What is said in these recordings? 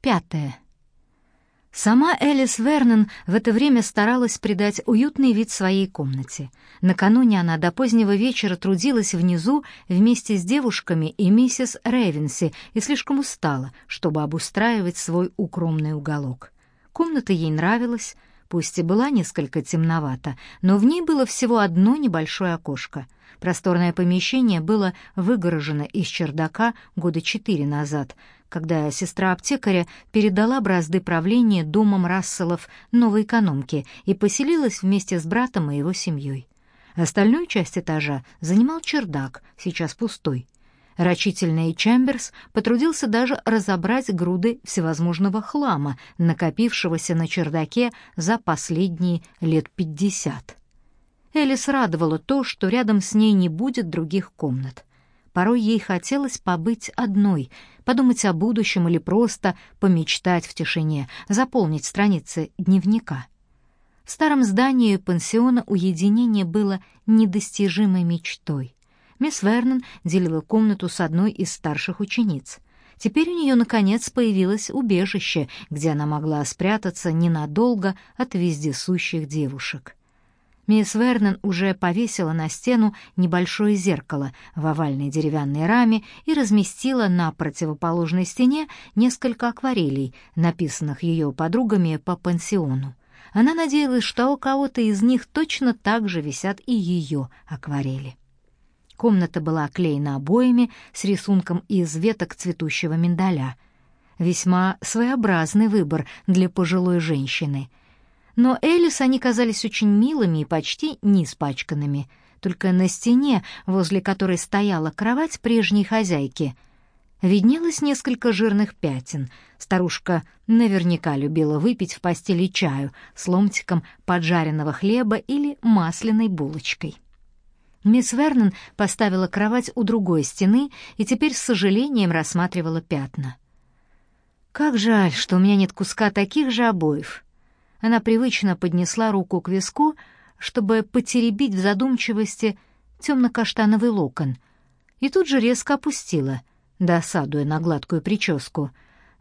Пятое. Сама Элис Вернон в это время старалась придать уютный вид своей комнате. Накануне она до позднего вечера трудилась внизу вместе с девушками и миссис Рейвенси и слишком устала, чтобы обустраивать свой укромный уголок. Комната ей нравилась, пусть и была несколько темновата, но в ней было всего одно небольшое окошко. Просторное помещение было выгорожено из чердака года четыре назад — когда сестра аптекаря передала бразды правления домом Расселов новой экономки и поселилась вместе с братом и его семьей. Остальную часть этажа занимал чердак, сейчас пустой. Рачительный Чемберс потрудился даже разобрать груды всевозможного хлама, накопившегося на чердаке за последние лет пятьдесят. Элис радовало то, что рядом с ней не будет других комнат. Порой ей хотелось побыть одной, подумать о будущем или просто помечтать в тишине, заполнить страницы дневника. В старом здании пансиона уединение было недостижимой мечтой. Мисс Вернон делила комнату с одной из старших учениц. Теперь у нее, наконец, появилось убежище, где она могла спрятаться ненадолго от вездесущих девушек. Мисс Вернон уже повесила на стену небольшое зеркало в овальной деревянной раме и разместила на противоположной стене несколько акварелей, написанных ее подругами по пансиону. Она надеялась, что у кого-то из них точно так же висят и ее акварели. Комната была оклеена обоями с рисунком из веток цветущего миндаля. Весьма своеобразный выбор для пожилой женщины — но Элис они казались очень милыми и почти не испачканными. Только на стене, возле которой стояла кровать прежней хозяйки, виднелось несколько жирных пятен. Старушка наверняка любила выпить в постели чаю с ломтиком поджаренного хлеба или масляной булочкой. Мисс Вернон поставила кровать у другой стены и теперь с сожалением рассматривала пятна. «Как жаль, что у меня нет куска таких же обоев», она привычно поднесла руку к виску, чтобы потеребить в задумчивости темно-каштановый локон, и тут же резко опустила, досадуя на гладкую прическу.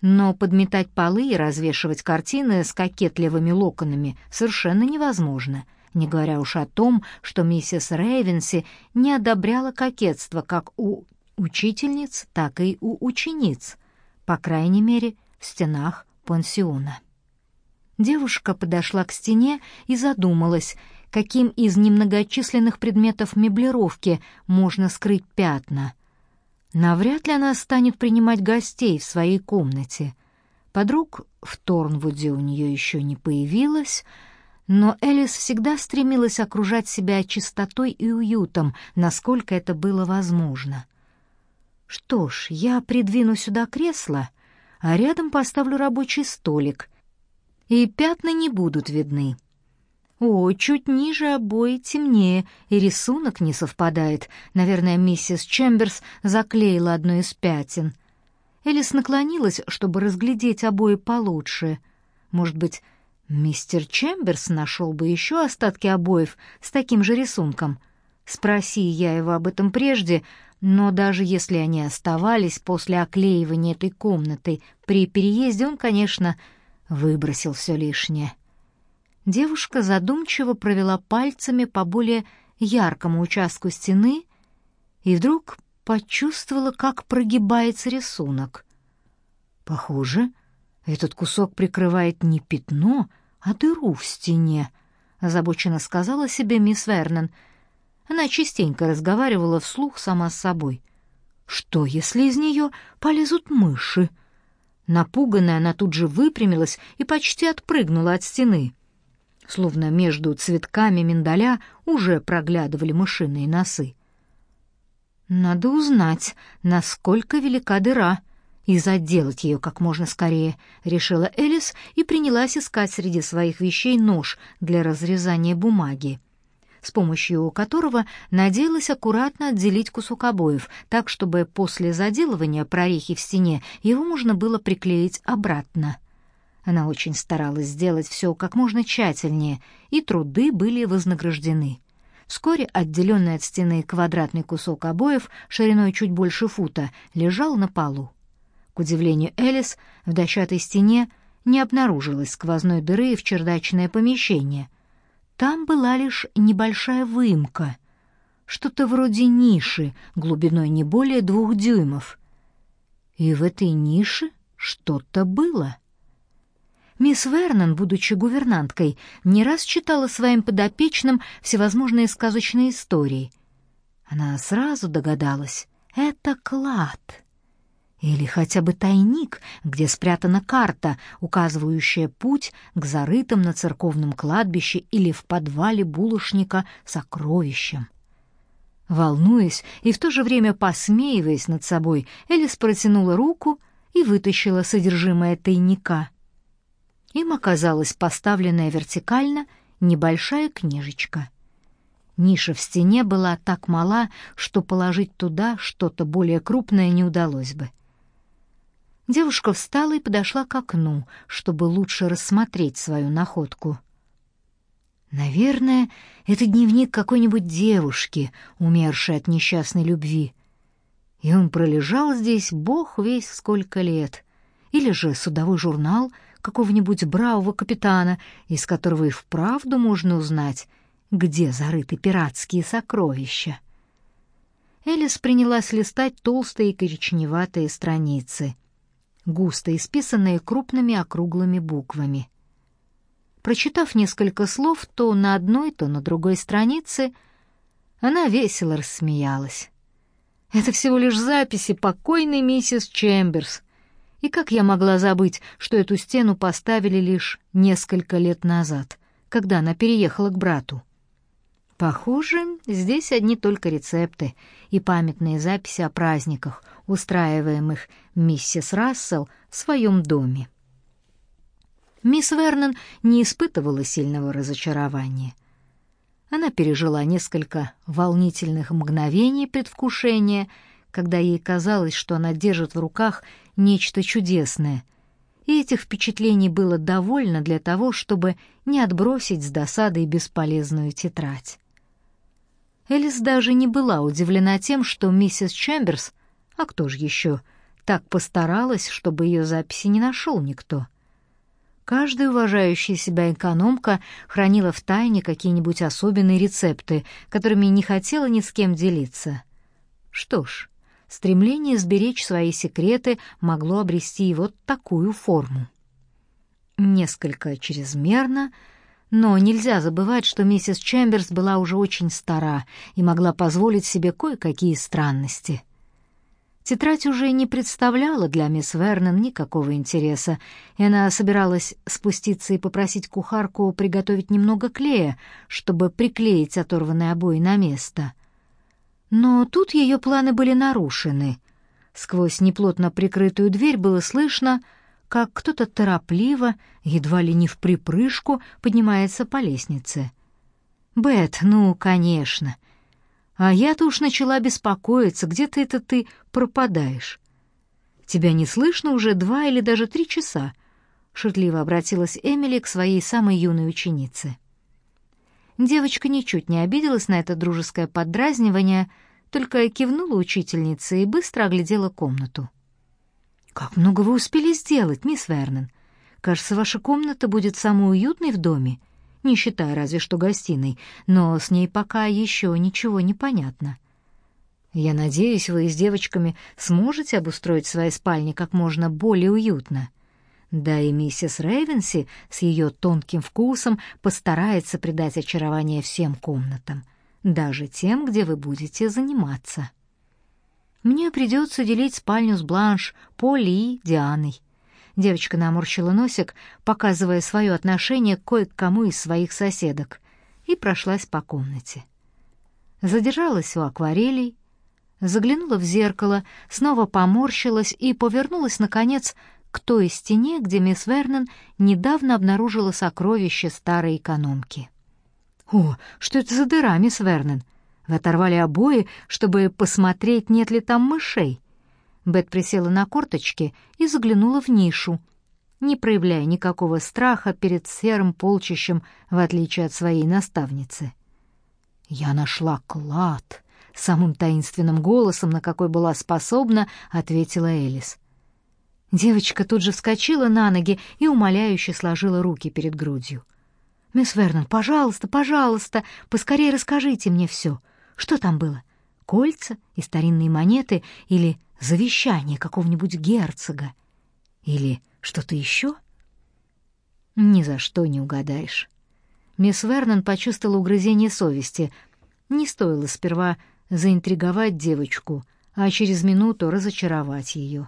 Но подметать полы и развешивать картины с кокетливыми локонами совершенно невозможно, не говоря уж о том, что миссис Рейвенси не одобряла кокетство как у учительниц, так и у учениц, по крайней мере, в стенах пансиона. Девушка подошла к стене и задумалась, каким из немногочисленных предметов меблировки можно скрыть пятна. Навряд ли она станет принимать гостей в своей комнате. Подруг в Торнвуде у нее еще не появилось, но Элис всегда стремилась окружать себя чистотой и уютом, насколько это было возможно. Что ж, я придвину сюда кресло, а рядом поставлю рабочий столик — и пятна не будут видны. О, чуть ниже обои темнее, и рисунок не совпадает. Наверное, миссис Чемберс заклеила одно из пятен. Элис наклонилась, чтобы разглядеть обои получше. Может быть, мистер Чемберс нашел бы еще остатки обоев с таким же рисунком. Спроси я его об этом прежде, но даже если они оставались после оклеивания этой комнаты при переезде, он, конечно, выбросил все лишнее. Девушка задумчиво провела пальцами по более яркому участку стены и вдруг почувствовала, как прогибается рисунок. Похоже, этот кусок прикрывает не пятно, а дыру в стене, озабоченно сказала себе мисс Вернон. Она частенько разговаривала вслух сама с собой. Что, если из нее полезут мыши? Напуганная, она тут же выпрямилась и почти отпрыгнула от стены. Словно между цветками миндаля уже проглядывали мышиные носы. «Надо узнать, насколько велика дыра», и заделать ее как можно скорее, решила Элис и принялась искать среди своих вещей нож для разрезания бумаги с помощью которого надеялась аккуратно отделить кусок обоев, так чтобы после заделывания прорехи в стене его можно было приклеить обратно. Она очень старалась сделать все как можно тщательнее, и труды были вознаграждены. Вскоре отделенный от стены квадратный кусок обоев шириной чуть больше фута лежал на полу. К удивлению Элис, в дощатой стене не обнаружилось сквозной дыры в чердачное помещение. Там была лишь небольшая выемка, что-то вроде ниши, глубиной не более двух дюймов. И в этой нише что-то было. Мисс Вернон, будучи гувернанткой, не раз читала своим подопечным всевозможные сказочные истории. Она сразу догадалась — это клад. Или хотя бы тайник, где спрятана карта, указывающая путь к зарытым на церковном кладбище или в подвале булочника сокровищам. Волнуясь и в то же время посмеиваясь над собой, Элис протянула руку и вытащила содержимое тайника. Им оказалась поставленная вертикально небольшая книжечка. Ниша в стене была так мала, что положить туда что-то более крупное не удалось бы. Девушка встала и подошла к окну, чтобы лучше рассмотреть свою находку. Наверное, это дневник какой-нибудь девушки, умершей от несчастной любви. И он пролежал здесь бог весь сколько лет. Или же судовой журнал какого-нибудь бравого капитана, из которого и вправду можно узнать, где зарыты пиратские сокровища. Элис принялась листать толстые коричневатые страницы — густо исписанные крупными округлыми буквами. Прочитав несколько слов то на одной, то на другой странице, она весело рассмеялась. Это всего лишь записи покойной миссис Чемберс. И как я могла забыть, что эту стену поставили лишь несколько лет назад, когда она переехала к брату? Похоже, здесь одни только рецепты и памятные записи о праздниках, устраиваемых миссис Рассел в своем доме. Мисс Вернон не испытывала сильного разочарования. Она пережила несколько волнительных мгновений предвкушения, когда ей казалось, что она держит в руках нечто чудесное, и этих впечатлений было довольно для того, чтобы не отбросить с досадой бесполезную тетрадь. Элис даже не была удивлена тем, что миссис Чемберс, а кто же еще, так постаралась, чтобы ее записи не нашел никто. Каждая уважающая себя экономка хранила в тайне какие-нибудь особенные рецепты, которыми не хотела ни с кем делиться. Что ж, стремление сберечь свои секреты могло обрести вот такую форму. Несколько чрезмерно — но нельзя забывать, что миссис Чемберс была уже очень стара и могла позволить себе кое-какие странности. Тетрадь уже не представляла для мисс Вернон никакого интереса, и она собиралась спуститься и попросить кухарку приготовить немного клея, чтобы приклеить оторванные обои на место. Но тут ее планы были нарушены. Сквозь неплотно прикрытую дверь было слышно — как кто-то торопливо, едва ли не в припрыжку, поднимается по лестнице. «Бет, ну, конечно. А я-то уж начала беспокоиться, где-то это ты пропадаешь. Тебя не слышно уже два или даже три часа», — шутливо обратилась Эмили к своей самой юной ученице. Девочка ничуть не обиделась на это дружеское поддразнивание, только кивнула учительнице и быстро оглядела комнату. «Как много вы успели сделать, мисс Вернон? Кажется, ваша комната будет самой уютной в доме, не считая разве что гостиной, но с ней пока еще ничего не понятно. Я надеюсь, вы с девочками сможете обустроить свои спальни как можно более уютно». Да и миссис Рейвенси с ее тонким вкусом постарается придать очарование всем комнатам, даже тем, где вы будете заниматься. Мне придется делить спальню с Бланш, Полли и Дианой. Девочка наморщила носик, показывая свое отношение кое-кому из своих соседок, и прошлась по комнате. Задержалась у акварелей, заглянула в зеркало, снова поморщилась и повернулась, наконец, к той стене, где мисс Вернон недавно обнаружила сокровище старой экономки. «О, что это за дыра, мисс Вернон?» Оторвали обои, чтобы посмотреть, нет ли там мышей. Бет присела на корточки и заглянула в нишу, не проявляя никакого страха перед серым полчищем, в отличие от своей наставницы. «Я нашла клад», — самым таинственным голосом, на какой была способна, ответила Элис. Девочка тут же вскочила на ноги и умоляюще сложила руки перед грудью. «Мисс Вернон, пожалуйста, пожалуйста, поскорее расскажите мне все. Что там было? Кольца и старинные монеты или завещание какого-нибудь герцога? Или что-то еще?» «Ни за что не угадаешь». Мисс Вернон почувствовала угрызение совести. Не стоило сперва заинтриговать девочку, а через минуту разочаровать ее.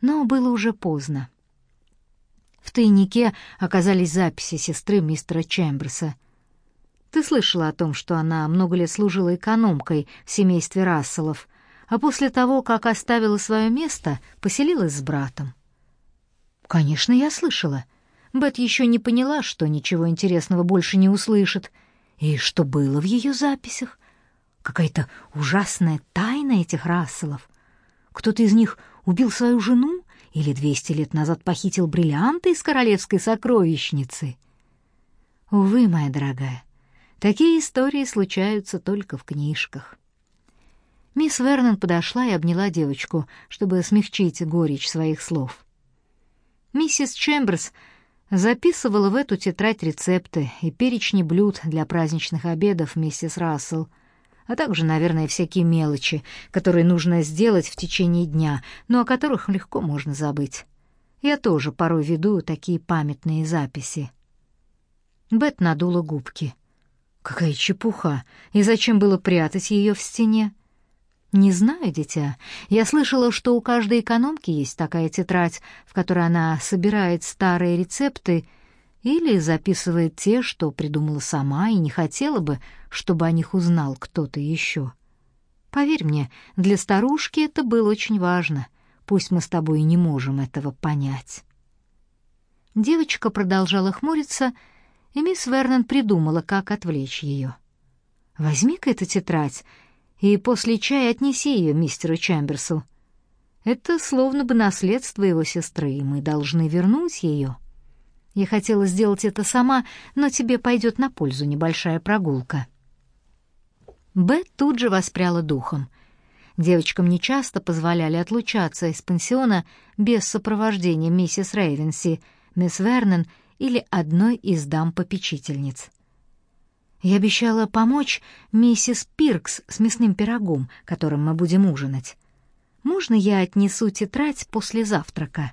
Но было уже поздно. В тайнике оказались записи сестры мистера Чемберса. Ты слышала о том, что она много лет служила экономкой в семействе Расселов, а после того, как оставила свое место, поселилась с братом. Конечно, я слышала. Бет еще не поняла, что ничего интересного больше не услышит. И что было в ее записях? Какая-то ужасная тайна этих Расселов. Кто-то из них убил свою жену или двести лет назад похитил бриллианты из королевской сокровищницы. Увы, моя дорогая, такие истории случаются только в книжках. Мисс Вернон подошла и обняла девочку, чтобы смягчить горечь своих слов. Миссис Чемберс записывала в эту тетрадь рецепты и перечни блюд для праздничных обедов миссис Рассел — а также, наверное, всякие мелочи, которые нужно сделать в течение дня, но о которых легко можно забыть. Я тоже порой веду такие памятные записи. Бет надула губки. Какая чепуха! И зачем было прятать ее в стене? Не знаю, дитя. Я слышала, что у каждой экономки есть такая тетрадь, в которой она собирает старые рецепты или записывает те, что придумала сама и не хотела бы, чтобы о них узнал кто-то еще. Поверь мне, для старушки это было очень важно. Пусть мы с тобой не можем этого понять. Девочка продолжала хмуриться, и мисс Вернон придумала, как отвлечь ее. «Возьми-ка эту тетрадь и после чая отнеси ее мистеру Чамберсу. Это словно бы наследство его сестры, и мы должны вернуть ее». Я хотела сделать это сама, но тебе пойдет на пользу небольшая прогулка». Бет тут же воспряла духом. Девочкам нечасто позволяли отлучаться из пансиона без сопровождения миссис Рейвенси, мисс Вернон или одной из дам-попечительниц. Я обещала помочь миссис Пиркс с мясным пирогом, которым мы будем ужинать. Можно я отнесу тетрадь после завтрака?»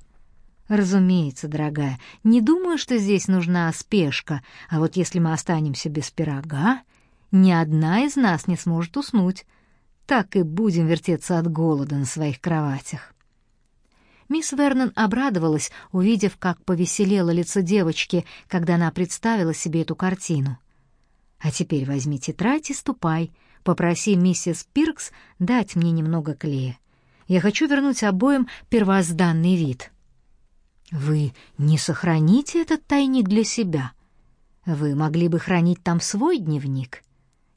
Разумеется, дорогая, не думаю, что здесь нужна спешка, а вот если мы останемся без пирога, ни одна из нас не сможет уснуть. Так и будем вертеться от голода на своих кроватях. Мисс Вернон обрадовалась, увидев, как повеселело лицо девочки, когда она представила себе эту картину. «А теперь возьми тетрадь и ступай. Попроси миссис Пиркс дать мне немного клея. Я хочу вернуть обоим первозданный вид». Вы не сохраните этот тайник для себя. Вы могли бы хранить там свой дневник.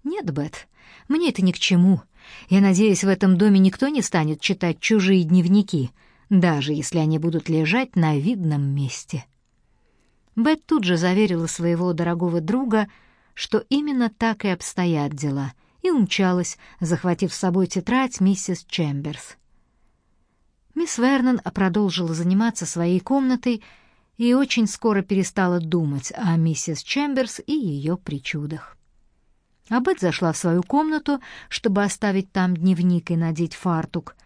Нет, Бет, мне это ни к чему. Я надеюсь, в этом доме никто не станет читать чужие дневники, даже если они будут лежать на видном месте. Бет тут же заверила своего дорогого друга, что именно так и обстоят дела, и умчалась, захватив с собой тетрадь миссис Чемберс. Мисс Вернон продолжила заниматься своей комнатой и очень скоро перестала думать о миссис Чемберс и ее причудах. Абет зашла в свою комнату, чтобы оставить там дневник и надеть фартук.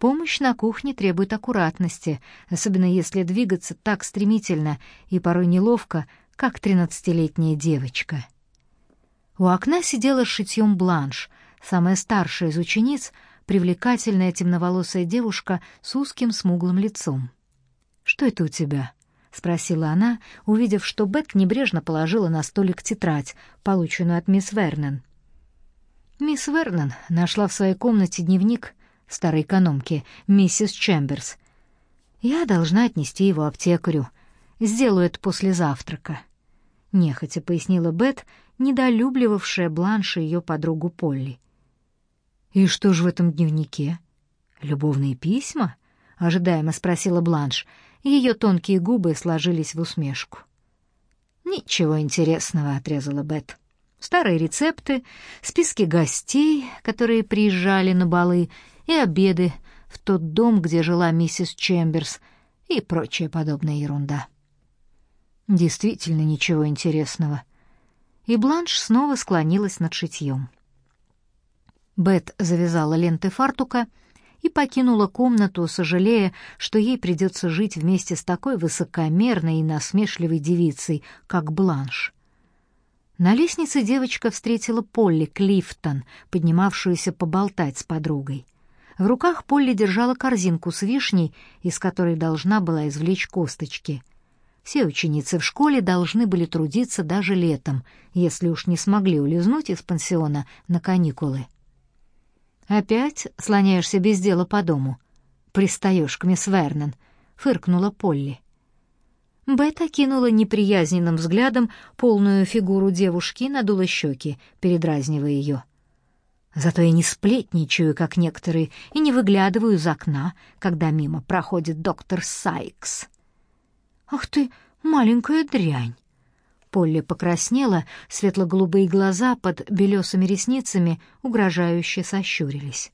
Помощь на кухне требует аккуратности, особенно если двигаться так стремительно и порой неловко, как тринадцатилетняя девочка. У окна сидела шитьем Бланш, самая старшая из учениц — привлекательная темноволосая девушка с узким смуглым лицом. «Что это у тебя?» — спросила она, увидев, что Бет небрежно положила на столик тетрадь, полученную от мисс Вернон. Мисс Вернон нашла в своей комнате дневник старой экономки, миссис Чемберс. «Я должна отнести его аптекарю. Сделаю это после завтрака», — нехотя пояснила Бет, недолюбливавшая Бланш и ее подругу Полли. «И что же в этом дневнике? Любовные письма?» — ожидаемо спросила Бланш. Ее тонкие губы сложились в усмешку. «Ничего интересного», — отрезала Бет. «Старые рецепты, списки гостей, которые приезжали на балы, и обеды, в тот дом, где жила миссис Чемберс, и прочая подобная ерунда. Действительно ничего интересного. И Бланш снова склонилась над шитьем. Бет завязала ленты фартука и покинула комнату, сожалея, что ей придется жить вместе с такой высокомерной и насмешливой девицей, как Бланш. На лестнице девочка встретила Полли Клифтон, поднимавшуюся поболтать с подругой. В руках Полли держала корзинку с вишней, из которой должна была извлечь косточки. Все ученицы в школе должны были трудиться даже летом, если уж не смогли улизнуть из пансиона на каникулы. «Опять слоняешься без дела по дому?» «Пристаешь к мисс Вернон», — фыркнула Полли. Бет окинула неприязненным взглядом полную фигуру девушки и надула щеки, передразнивая ее. Зато я не сплетничаю, как некоторые, и не выглядываю из окна, когда мимо проходит доктор Сайкс. «Ах ты, маленькая дрянь!» Полли покраснела, светло-голубые глаза под белесыми ресницами угрожающе сощурились.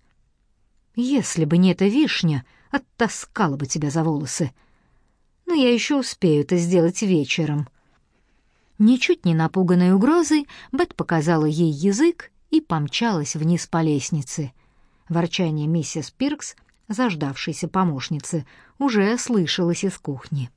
«Если бы не эта вишня, оттаскала бы тебя за волосы», но я еще успею это сделать вечером». Ничуть не напуганной угрозой, Бет показала ей язык и помчалась вниз по лестнице. Ворчание миссис Пиркс, заждавшейся помощницы, уже слышалось из кухни.